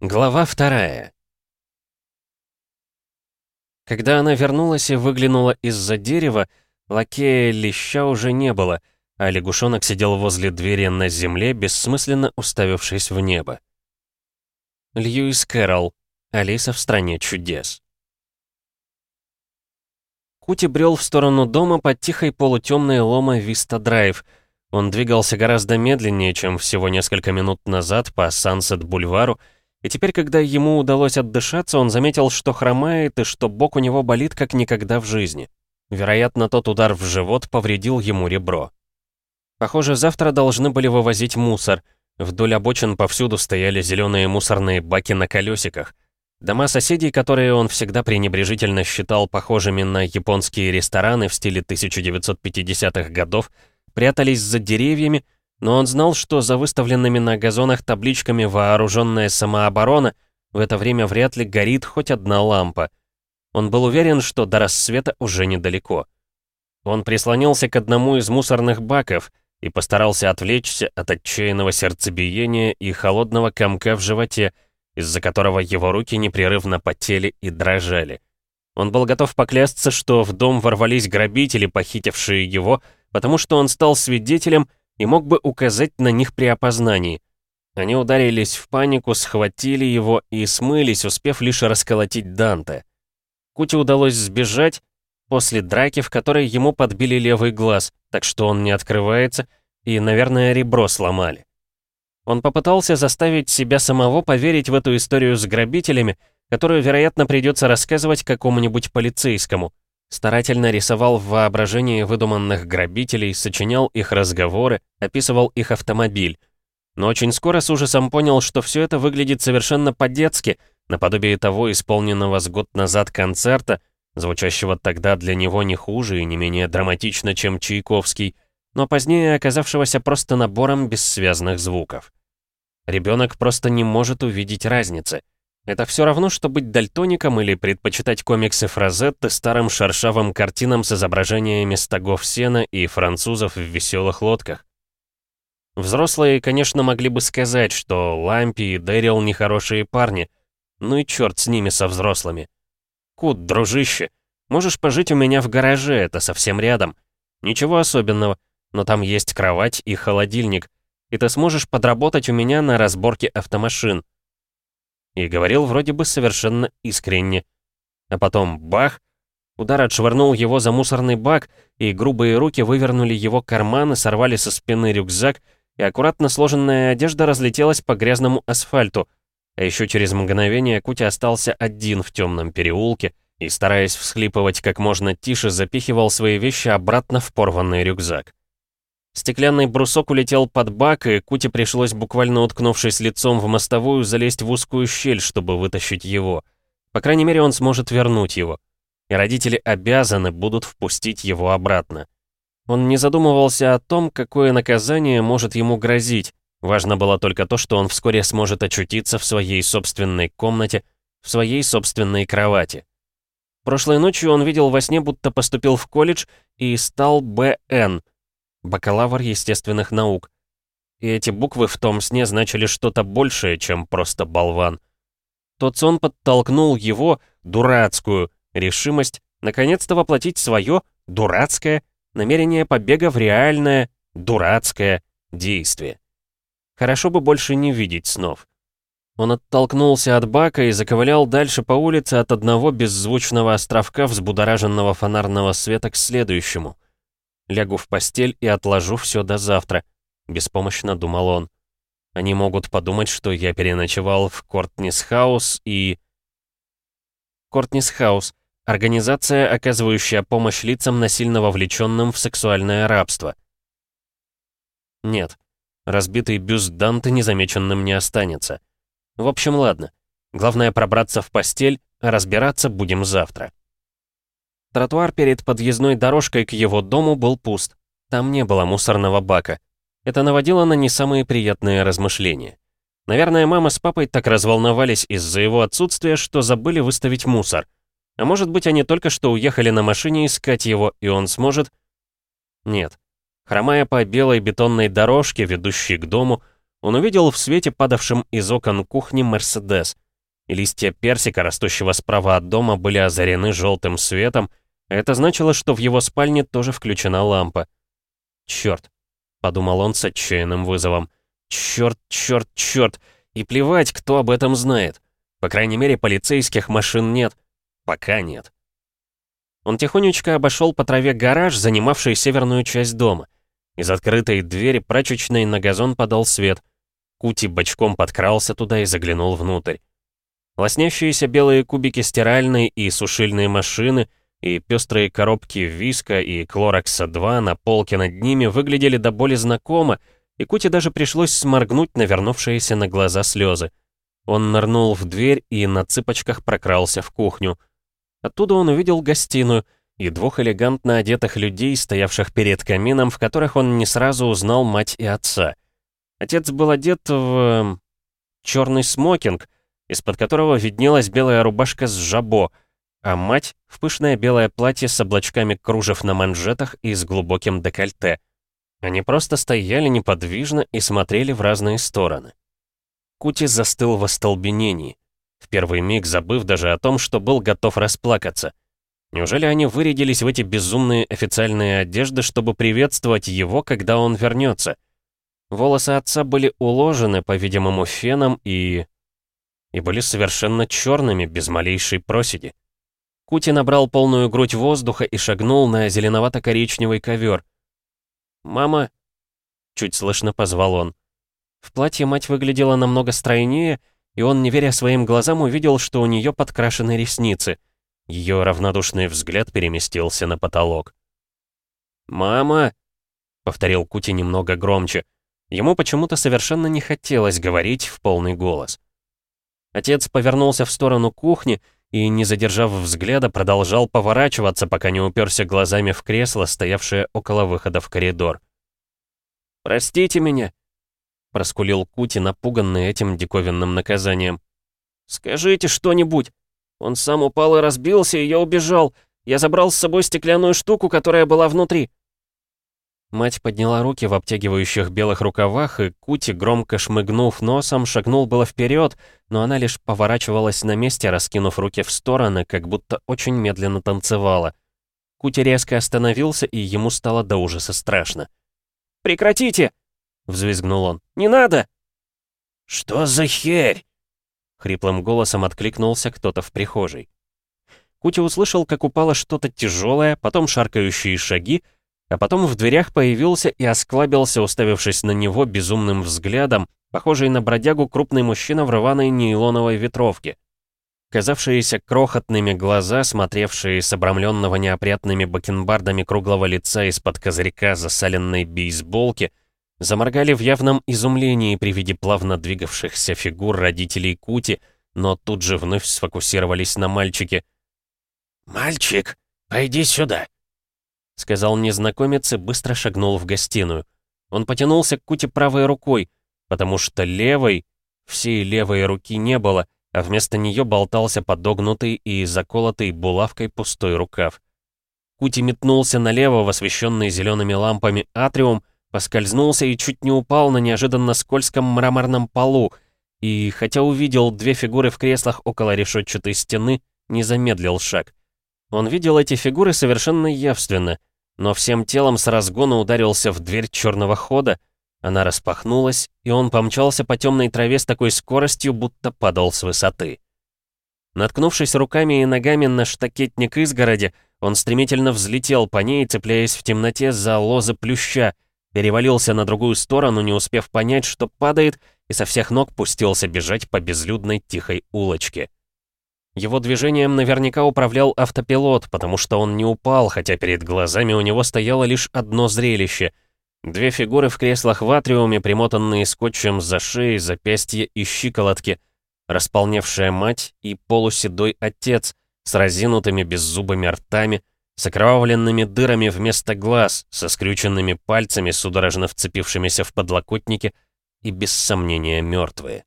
Глава вторая. Когда она вернулась и выглянула из-за дерева, лакея леща уже не было, а лягушонок сидел возле двери на земле, бессмысленно уставившись в небо. Льюис Кэрролл. Алиса в стране чудес. Кути брел в сторону дома под тихой полутемной лома Виста Драйв. Он двигался гораздо медленнее, чем всего несколько минут назад по Сансет-бульвару, и теперь, когда ему удалось отдышаться, он заметил, что хромает и что бок у него болит как никогда в жизни. Вероятно, тот удар в живот повредил ему ребро. Похоже, завтра должны были вывозить мусор. Вдоль обочин повсюду стояли зеленые мусорные баки на колесиках. Дома соседей, которые он всегда пренебрежительно считал похожими на японские рестораны в стиле 1950-х годов, прятались за деревьями, но он знал, что за выставленными на газонах табличками «Вооруженная самооборона» в это время вряд ли горит хоть одна лампа. Он был уверен, что до рассвета уже недалеко. Он прислонился к одному из мусорных баков и постарался отвлечься от отчаянного сердцебиения и холодного комка в животе, из-за которого его руки непрерывно потели и дрожали. Он был готов поклясться, что в дом ворвались грабители, похитившие его, потому что он стал свидетелем и мог бы указать на них при опознании. Они ударились в панику, схватили его и смылись, успев лишь расколотить Данте. Кути удалось сбежать после драки, в которой ему подбили левый глаз, так что он не открывается, и, наверное, ребро сломали. Он попытался заставить себя самого поверить в эту историю с грабителями, которую, вероятно, придется рассказывать какому-нибудь полицейскому. Старательно рисовал в воображении выдуманных грабителей, сочинял их разговоры, описывал их автомобиль. Но очень скоро с ужасом понял, что все это выглядит совершенно по-детски, наподобие того исполненного с год назад концерта, звучащего тогда для него не хуже и не менее драматично, чем Чайковский, но позднее оказавшегося просто набором бессвязных звуков. Ребенок просто не может увидеть разницы — это все равно, что быть дальтоником или предпочитать комиксы Фразетты старым шершавым картинам с изображениями стогов сена и французов в веселых лодках. Взрослые, конечно, могли бы сказать, что Лампи и Дэрил нехорошие парни. Ну и черт с ними, со взрослыми. Кут, дружище, можешь пожить у меня в гараже, это совсем рядом. Ничего особенного, но там есть кровать и холодильник, и ты сможешь подработать у меня на разборке автомашин. И говорил вроде бы совершенно искренне. А потом бах! Удар отшвырнул его за мусорный бак, и грубые руки вывернули его карманы, сорвали со спины рюкзак, и аккуратно сложенная одежда разлетелась по грязному асфальту. А еще через мгновение Кути остался один в темном переулке и, стараясь всхлипывать как можно тише, запихивал свои вещи обратно в порванный рюкзак. Стеклянный брусок улетел под бак, и Кути пришлось, буквально уткнувшись лицом в мостовую, залезть в узкую щель, чтобы вытащить его. По крайней мере, он сможет вернуть его. И родители обязаны будут впустить его обратно. Он не задумывался о том, какое наказание может ему грозить. Важно было только то, что он вскоре сможет очутиться в своей собственной комнате, в своей собственной кровати. Прошлой ночью он видел во сне, будто поступил в колледж и стал БН — бакалавр естественных наук. И эти буквы в том сне значили что-то большее, чем просто болван. Тот сон подтолкнул его, дурацкую, решимость наконец-то воплотить свое, дурацкое, намерение побега в реальное, дурацкое действие. Хорошо бы больше не видеть снов. Он оттолкнулся от бака и заковылял дальше по улице от одного беззвучного островка взбудораженного фонарного света к следующему — Лягу в постель и отложу все до завтра», — беспомощно думал он. «Они могут подумать, что я переночевал в Кортнис Хаус и...» Кортнис Хаус — организация, оказывающая помощь лицам, насильно вовлеченным в сексуальное рабство. Нет, разбитый бюст Данте незамеченным не останется. В общем, ладно. Главное пробраться в постель, а разбираться будем завтра. Тротуар перед подъездной дорожкой к его дому был пуст. Там не было мусорного бака. Это наводило на не самые приятные размышления. Наверное, мама с папой так разволновались из-за его отсутствия, что забыли выставить мусор. А может быть, они только что уехали на машине искать его, и он сможет... Нет. Хромая по белой бетонной дорожке, ведущей к дому, он увидел в свете, падавшем из окон кухни, Мерседес. Листья персика, растущего справа от дома, были озарены желтым светом, а это значило, что в его спальне тоже включена лампа. «Чёрт», — подумал он с отчаянным вызовом. «Чёрт, чёрт, чёрт! И плевать, кто об этом знает. По крайней мере, полицейских машин нет. Пока нет». Он тихонечко обошел по траве гараж, занимавший северную часть дома. Из открытой двери прачечной на газон подал свет. Кути бочком подкрался туда и заглянул внутрь. Лоснящиеся белые кубики стиральной и сушильной машины и пестрые коробки виска и Клоракса-2 на полке над ними выглядели до боли знакомо, и Кути даже пришлось сморгнуть навернувшиеся на глаза слезы. Он нырнул в дверь и на цыпочках прокрался в кухню. Оттуда он увидел гостиную — и двух элегантно одетых людей, стоявших перед камином, в которых он не сразу узнал мать и отца. Отец был одет в... Черный смокинг, из-под которого виднелась белая рубашка с жабо, а мать — в пышное белое платье с облачками кружев на манжетах и с глубоким декольте. Они просто стояли неподвижно и смотрели в разные стороны. Кути застыл в остолбенении, в первый миг забыв даже о том, что был готов расплакаться — Неужели они вырядились в эти безумные официальные одежды, чтобы приветствовать его, когда он вернется? Волосы отца были уложены, по-видимому, феном и... и были совершенно черными, без малейшей проседи. Кути набрал полную грудь воздуха и шагнул на зеленовато-коричневый ковер. «Мама!» — чуть слышно позвал он. В платье мать выглядела намного стройнее, и он, не веря своим глазам, увидел, что у нее подкрашены ресницы — ее равнодушный взгляд переместился на потолок. «Мама!» — повторил Кути немного громче. Ему почему-то совершенно не хотелось говорить в полный голос. Отец повернулся в сторону кухни и, не задержав взгляда, продолжал поворачиваться, пока не уперся глазами в кресло, стоявшее около выхода в коридор. «Простите меня!» — проскулил Кути, напуганный этим диковинным наказанием. «Скажите что-нибудь! Он сам упал и разбился, и я убежал. Я забрал с собой стеклянную штуку, которая была внутри». Мать подняла руки в обтягивающих белых рукавах, и Кути, громко шмыгнув носом, шагнул было вперед, но она лишь поворачивалась на месте, раскинув руки в стороны, как будто очень медленно танцевала. Кути резко остановился, и ему стало до ужаса страшно. «Прекратите!» — взвизгнул он. «Не надо!» «Что за херь?» Хриплым голосом откликнулся кто-то в прихожей. Кути услышал, как упало что-то тяжелое, потом шаркающие шаги, а потом в дверях появился и осклабился, уставившись на него безумным взглядом, похожий на бродягу крупный мужчина в рваной нейлоновой ветровке. Казавшиеся крохотными глаза, смотревшие с обрамленного неопрятными бакенбардами круглого лица из-под козырька засаленной бейсболки — заморгали в явном изумлении при виде плавно двигавшихся фигур родителей Кути, но тут же вновь сфокусировались на мальчике. «Мальчик, пойди сюда!» Сказал незнакомец и быстро шагнул в гостиную. Он потянулся к Кути правой рукой, потому что левой, всей левой руки не было, а вместо нее болтался подогнутый и заколотый булавкой пустой рукав. Кути метнулся налево в освещенный зелеными лампами атриум, Поскользнулся и чуть не упал на неожиданно скользком мраморном полу, и, хотя увидел две фигуры в креслах около решетчатой стены, не замедлил шаг. Он видел эти фигуры совершенно явственно, но всем телом с разгона ударился в дверь черного хода, она распахнулась, и он помчался по темной траве с такой скоростью, будто падал с высоты. Наткнувшись руками и ногами на штакетник изгороди, он стремительно взлетел по ней, цепляясь в темноте за лозы плюща, перевалился на другую сторону, не успев понять, что падает, и со всех ног пустился бежать по безлюдной тихой улочке. Его движением наверняка управлял автопилот, потому что он не упал, хотя перед глазами у него стояло лишь одно зрелище. Две фигуры в креслах в атриуме, примотанные скотчем за шеей, запястья и щиколотки, располневшая мать и полуседой отец с разинутыми беззубыми ртами, с окровавленными дырами вместо глаз, со скрюченными пальцами, судорожно вцепившимися в подлокотники и без сомнения мертвые.